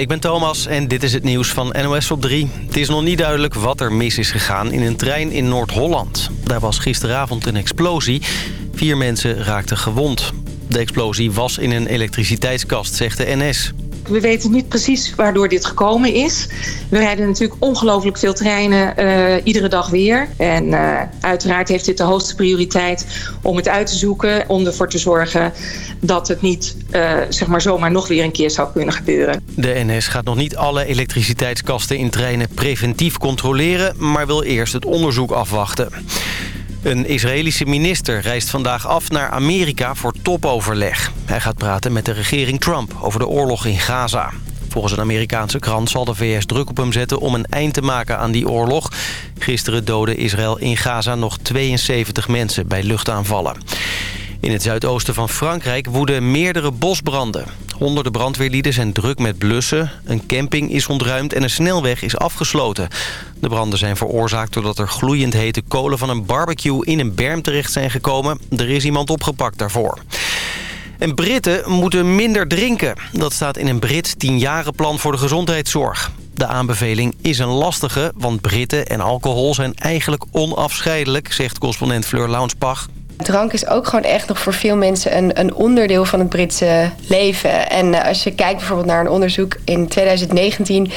Ik ben Thomas en dit is het nieuws van NOS op 3. Het is nog niet duidelijk wat er mis is gegaan in een trein in Noord-Holland. Daar was gisteravond een explosie. Vier mensen raakten gewond. De explosie was in een elektriciteitskast, zegt de NS. We weten niet precies waardoor dit gekomen is. We rijden natuurlijk ongelooflijk veel treinen uh, iedere dag weer. En uh, uiteraard heeft dit de hoogste prioriteit om het uit te zoeken. Om ervoor te zorgen dat het niet uh, zeg maar zomaar nog weer een keer zou kunnen gebeuren. De NS gaat nog niet alle elektriciteitskasten in treinen preventief controleren... maar wil eerst het onderzoek afwachten. Een Israëlische minister reist vandaag af naar Amerika voor topoverleg. Hij gaat praten met de regering Trump over de oorlog in Gaza. Volgens een Amerikaanse krant zal de VS druk op hem zetten om een eind te maken aan die oorlog. Gisteren doodde Israël in Gaza nog 72 mensen bij luchtaanvallen. In het zuidoosten van Frankrijk woeden meerdere bosbranden. Honderden brandweerlieden zijn druk met blussen. Een camping is ontruimd en een snelweg is afgesloten. De branden zijn veroorzaakt doordat er gloeiend hete kolen van een barbecue in een berm terecht zijn gekomen. Er is iemand opgepakt daarvoor. En Britten moeten minder drinken. Dat staat in een Brits tienjarenplan voor de gezondheidszorg. De aanbeveling is een lastige, want Britten en alcohol zijn eigenlijk onafscheidelijk... zegt correspondent Fleur Launsbach. Drank is ook gewoon echt nog voor veel mensen een, een onderdeel van het Britse leven. En uh, als je kijkt bijvoorbeeld naar een onderzoek in 2019...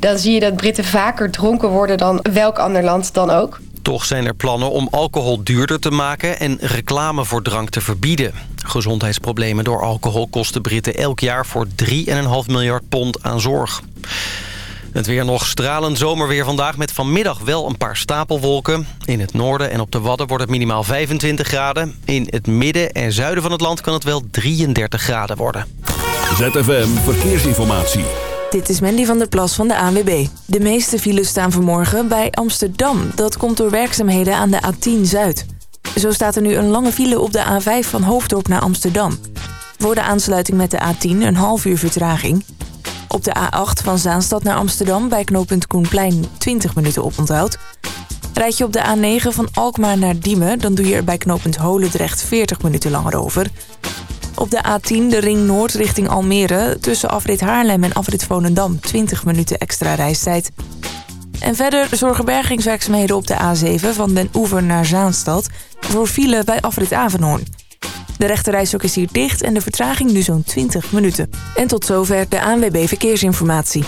dan zie je dat Britten vaker dronken worden dan welk ander land dan ook. Toch zijn er plannen om alcohol duurder te maken en reclame voor drank te verbieden. Gezondheidsproblemen door alcohol kosten Britten elk jaar voor 3,5 miljard pond aan zorg. Het weer nog stralend zomerweer vandaag met vanmiddag wel een paar stapelwolken. In het noorden en op de Wadden wordt het minimaal 25 graden. In het midden en zuiden van het land kan het wel 33 graden worden. ZFM Verkeersinformatie. Dit is Mandy van der Plas van de ANWB. De meeste files staan vanmorgen bij Amsterdam. Dat komt door werkzaamheden aan de A10 Zuid. Zo staat er nu een lange file op de A5 van Hoofddorp naar Amsterdam. Voor de aansluiting met de A10 een half uur vertraging... Op de A8 van Zaanstad naar Amsterdam bij knooppunt Koenplein 20 minuten oponthoud. Rijd je op de A9 van Alkmaar naar Diemen... dan doe je er bij knooppunt Holendrecht 40 minuten langer over. Op de A10 de Ring Noord richting Almere... tussen afrit Haarlem en afrit Volendam 20 minuten extra reistijd. En verder zorgen bergingswerkzaamheden op de A7 van Den Oever naar Zaanstad... voor file bij afrit Avenhoorn. De rechterrijstok is hier dicht en de vertraging nu zo'n 20 minuten. En tot zover de ANWB Verkeersinformatie.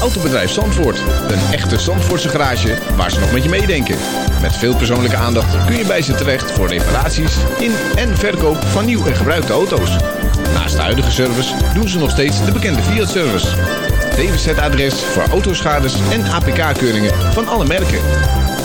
Autobedrijf Zandvoort. Een echte Zandvoortse garage waar ze nog met je meedenken. Met veel persoonlijke aandacht kun je bij ze terecht voor reparaties in en verkoop van nieuw en gebruikte auto's. Naast de huidige service doen ze nog steeds de bekende Fiat-service. DWZ-adres voor autoschades en APK-keuringen van alle merken.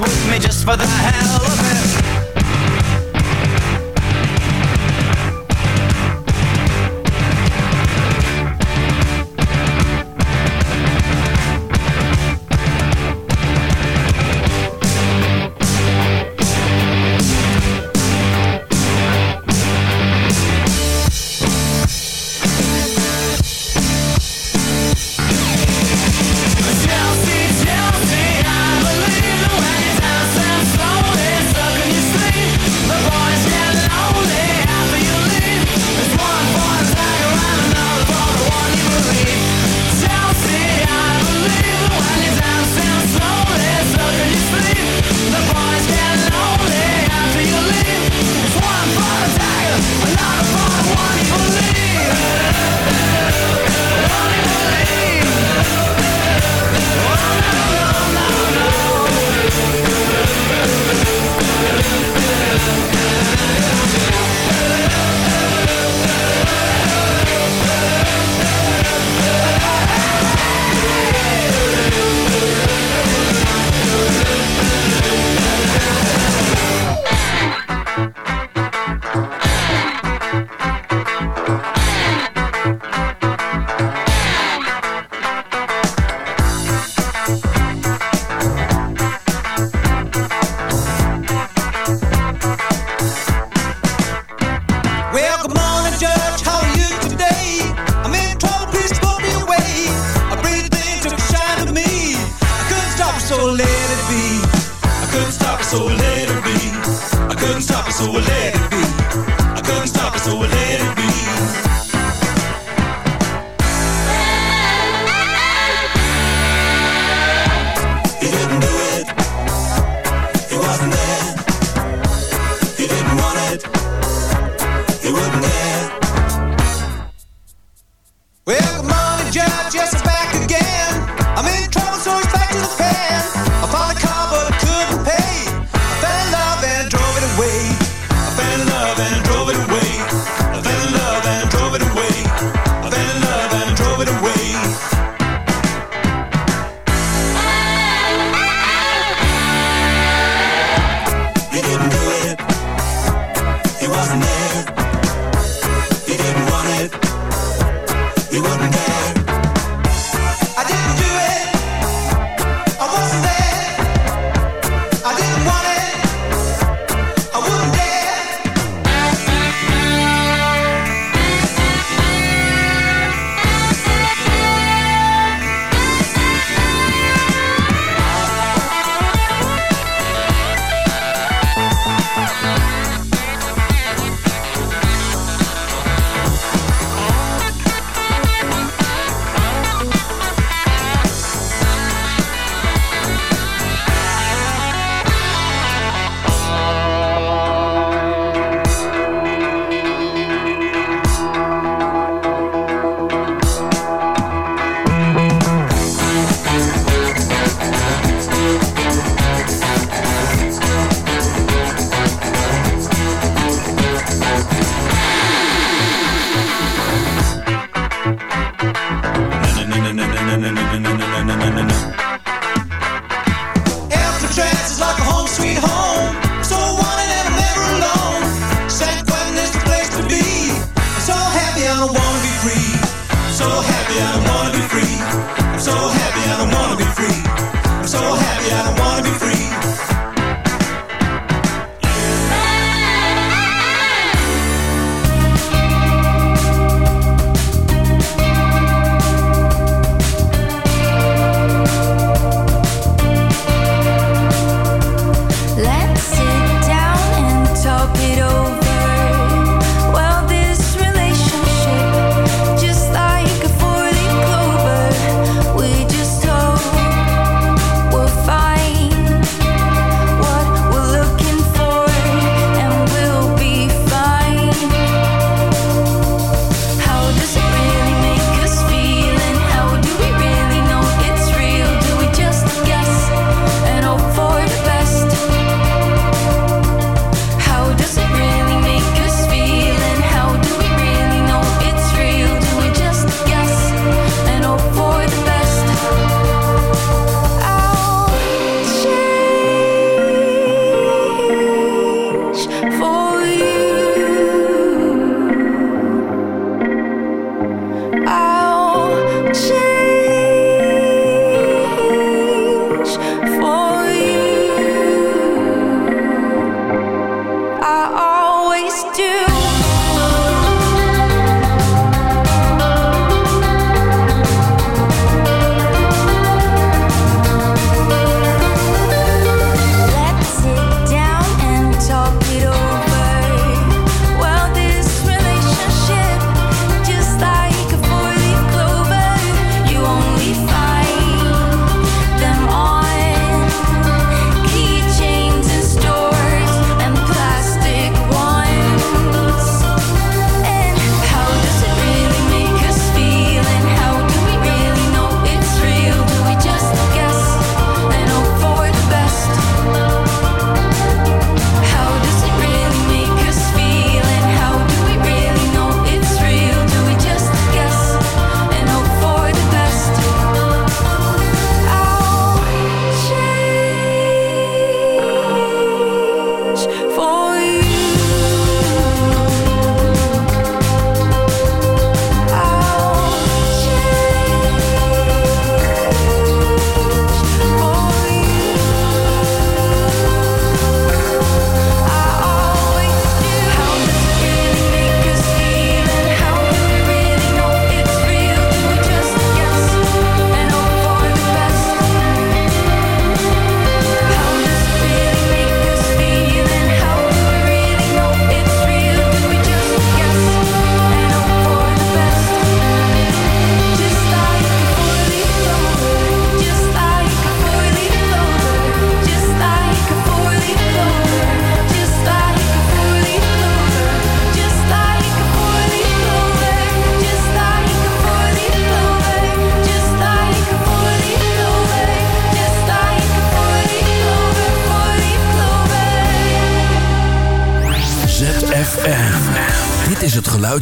with me just for the hell of it.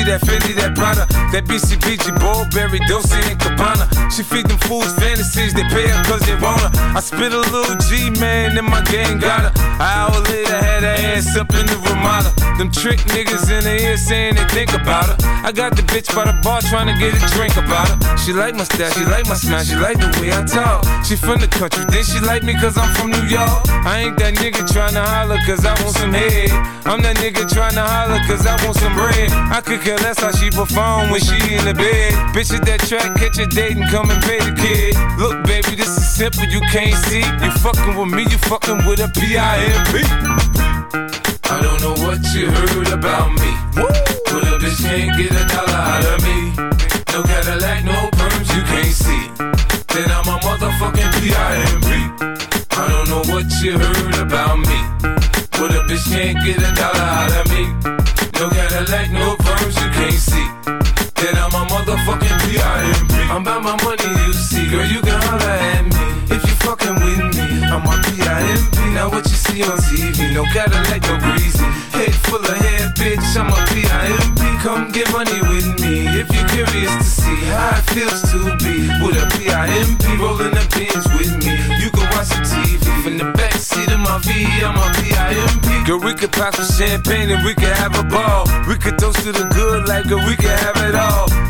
Gucci, that Fendi, that Prada, that BCBG, Burberry, Dolce and Gabbana. She feed them fools fantasies, they pay her cause they want her. I spit a little G, man, and my gang got her. An hour later, had her ass up in the Ramada. Them trick niggas in the ear saying they think about her. I got the bitch by the bar trying to get a drink about her. She like my style, she like my smile, she like the way I talk. She from the country, then she like me cause I'm from New York. I ain't that nigga tryna holler cause I want some head. I'm that nigga tryna holler cause I want some bread. I could care less how she perform when she in the bed. Bitch at that track, catch a date and come and pay the kid. Look, baby, this is simple, you can't see. You fucking with me, you fucking with a P-I-M-P. I don't know what you heard about me. But a bitch can't get a dollar out of me. No Cadillac, no perms, you can't see. Then I'm a motherfucking P-I-M-P. I don't know what you heard about me. But a bitch can't get a dollar out of me. No Cadillac, no I'm about my money, you see. Girl, you can holler at me. If you fucking with me, I'm a P.I.M.P. Now what you see on TV, no Cadillac, no greasy. Head full of hair, bitch, I'm a P.I.M.P. Come get money with me. If you're curious to see how it feels to be with a P.I.M.P. rolling the pins with me. You can watch the TV from the back seat of my V, I'm a P.I.M.P. Girl, we could pop some champagne and we could have a ball. We could toast to the good like girl, we could have it all.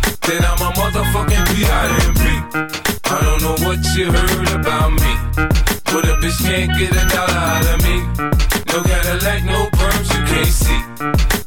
What you heard about me. But a bitch can't get a dollar out of me. No Cadillac, no perms you can't see.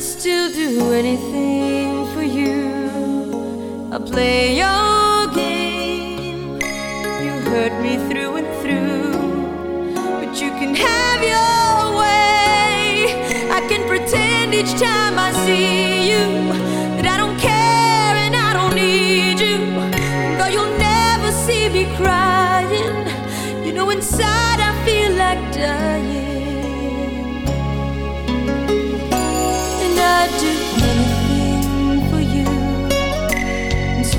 I'd still do anything for you. I'll play your game. You hurt me through and through, but you can have your way. I can pretend each time I see you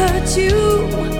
hurts you,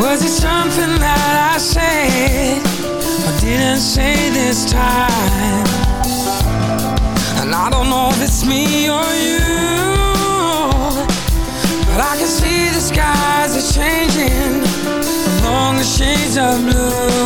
Was it something that I said or didn't say this time? And I don't know if it's me or you, but I can see the skies are changing along the shades of blue.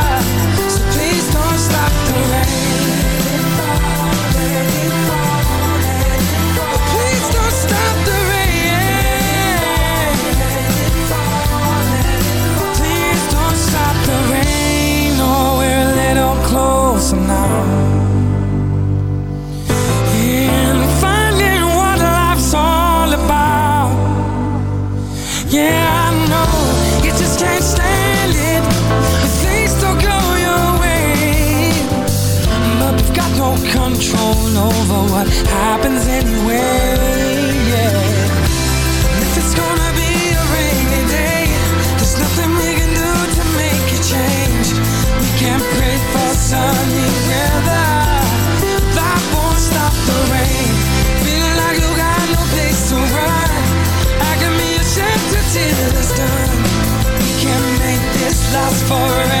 What happens anyway. Yeah. And if it's gonna be a rainy day, there's nothing we can do to make it change. We can't pray for sunny weather. That won't stop the rain. Feeling like you got no place to run. I can be a shelter till it's done. We can make this last forever.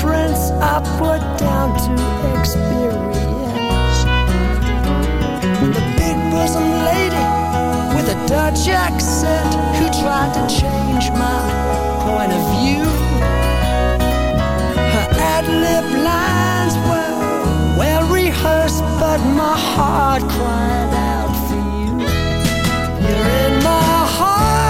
Lip I put down to experience. The big bosom lady with a Dutch accent who tried to change my point of view. Her ad lib lines were well rehearsed, but my heart cried out for you. You're in my heart,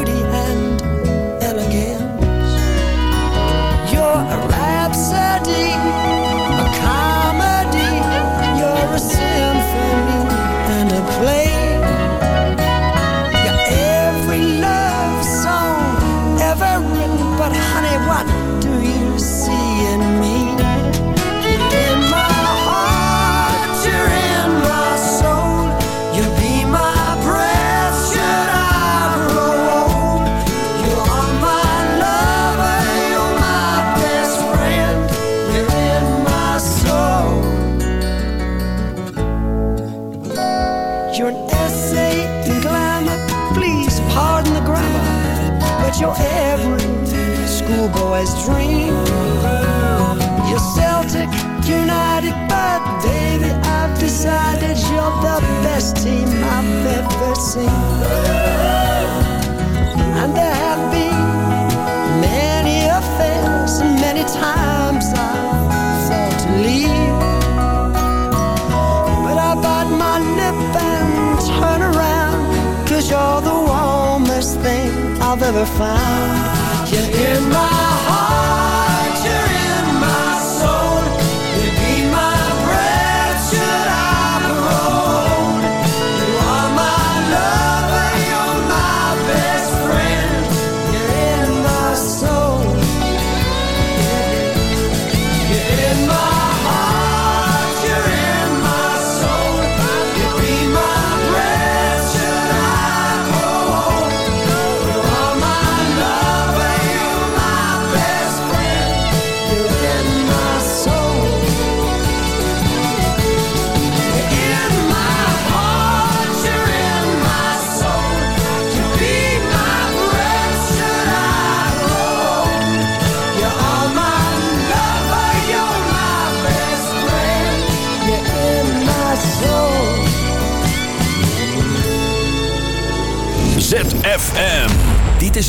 found.